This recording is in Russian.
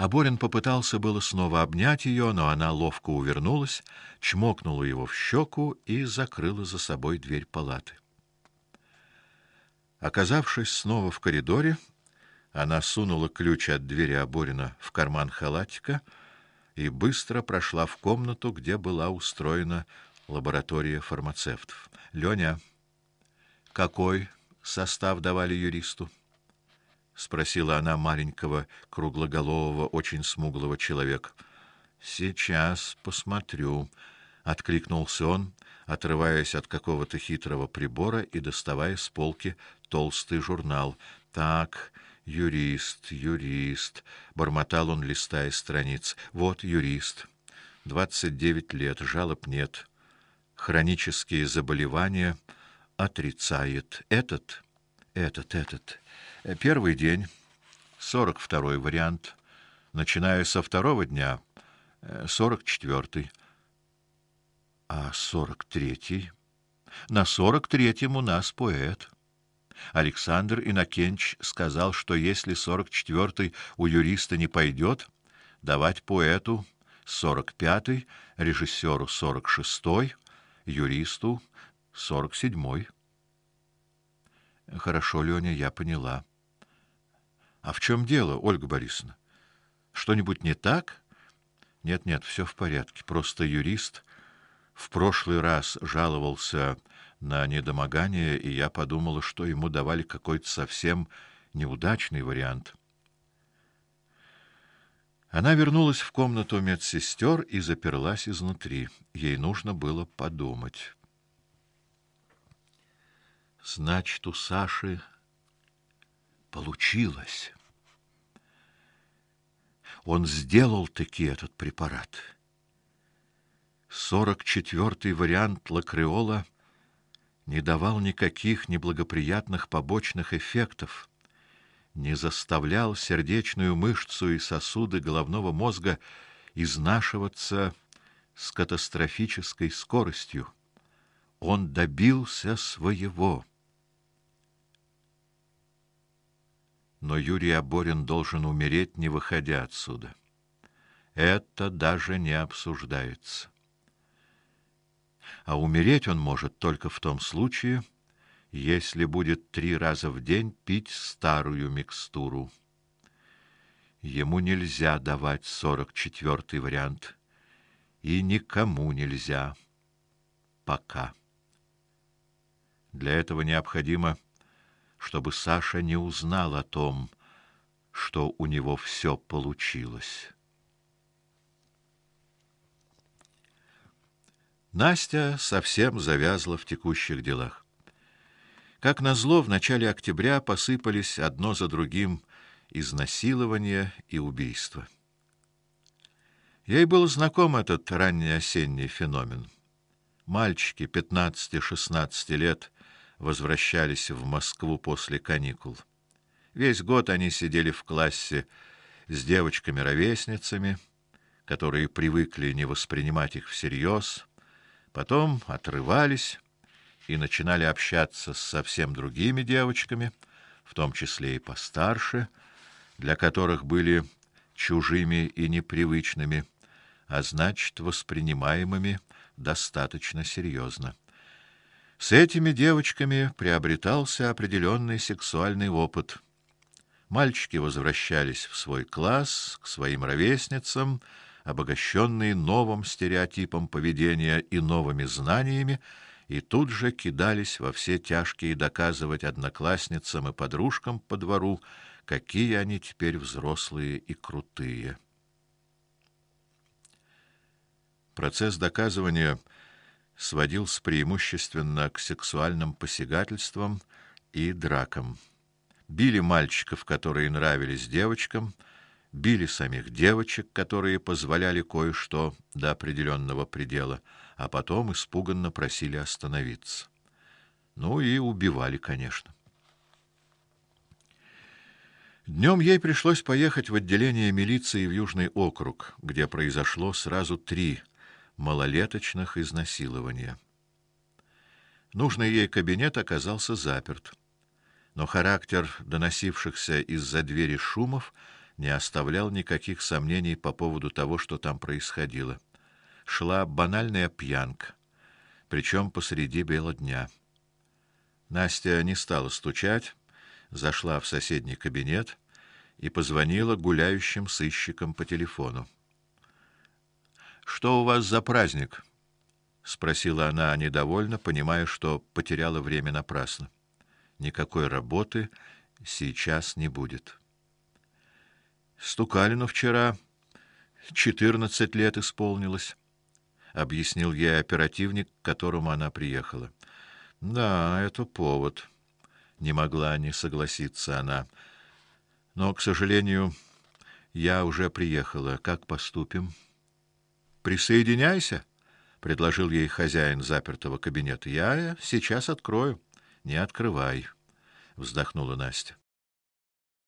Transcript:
Аборин попытался было снова обнять ее, но она ловко увернулась, чмокнула его в щеку и закрыла за собой дверь палаты. Оказавшись снова в коридоре, она сунула ключ от двери Аборина в карман халатика и быстро прошла в комнату, где была устроена лаборатория фармацевтов. Лёня, какой состав давали юристу? Спросила она маленького, круглоголового, очень смуглого человека. Сейчас посмотрю, откликнулся он, отрываясь от какого-то хитрого прибора и доставая с полки толстый журнал. Так, юрист, юрист, бормотал он, листая страниц. Вот юрист. Двадцать девять лет, жалоб нет. Хронические заболевания отрицает. Этот, этот, этот Э, первый день, сорок второй вариант, начиная со второго дня, э, сорок четвертый, а сорок третий. На сорок третьем у нас поэт. Александр Инакенч сказал, что если сорок четвертый у юриста не пойдет, давать поэту сорок пятый, режиссеру сорок шестой, юристу сорок седьмой. Хорошо, Лёня, я поняла. А в чем дело, Ольга Борисовна? Что-нибудь не так? Нет, нет, все в порядке. Просто юрист в прошлый раз жаловался на недомогание, и я подумала, что ему давали какой-то совсем неудачный вариант. Она вернулась в комнату медсестер и заперлась изнутри. Ей нужно было подумать. Значит, у Саши Получилось. Он сделал таки этот препарат. Сорок четвертый вариант лакреола не давал никаких неблагоприятных побочных эффектов, не заставлял сердечную мышцу и сосуды головного мозга изнашиваться с катастрофической скоростью. Он добился своего. Но Юрий Аборин должен умереть, не выходя отсюда. Это даже не обсуждается. А умереть он может только в том случае, если будет три раза в день пить старую микстуру. Ему нельзя давать сорок четвертый вариант, и никому нельзя пока. Для этого необходимо чтобы Саша не узнал о том, что у него все получилось. Настя совсем завязла в текущих делах. Как назло, в начале октября посыпались одно за другим изнасилования и убийства. Ей был знаком этот ранний осенний феномен. Мальчики 15-16 лет возвращались в Москву после каникул. Весь год они сидели в классе с девочками-ровесницами, которые привыкли не воспринимать их всерьез, потом отрывались и начинали общаться с совсем другими девочками, в том числе и постарше, для которых были чужими и непривычными, а значит, воспринимаемыми достаточно серьезно. С этими девочками приобретался определенный сексуальный опыт. Мальчики возвращались в свой класс, к своим ровесницам, обогащенные новым стереотипом поведения и новыми знаниями, и тут же кидались во все тяжкие доказывать одноклассницам и подружкам по двору, какие они теперь взрослые и крутые. Процесс доказывания сводился преимущественно к сексуальным посягательствам и дракам. Били мальчиков, которые нравились девочкам, били самих девочек, которые позволяли кое-что до определенного предела, а потом испуганно просили остановиться. Ну и убивали, конечно. Днем ей пришлось поехать в отделение милиции в Южный округ, где произошло сразу три малолеточных изнасилования. Нужный ей кабинет оказался заперт, но характер доносившихся из-за двери шумов не оставлял никаких сомнений по поводу того, что там происходило. Шла банальная пьянка, причем посреди бела дня. Настя не стала стучать, зашла в соседний кабинет и позвонила гуляющим сыщикам по телефону. Что у вас за праздник? спросила она недовольно, понимая, что потеряла время напрасно. Никакой работы сейчас не будет. Стукалину вчера четырнадцать лет исполнилось, объяснил ей оперативник, к которому она приехала. Да, это повод. Не могла не согласиться она. Но, к сожалению, я уже приехала. Как поступим? Присоединяйся, предложил ей хозяин запертого кабинета. Я сейчас открою. Не открывай, вздохнула Настя.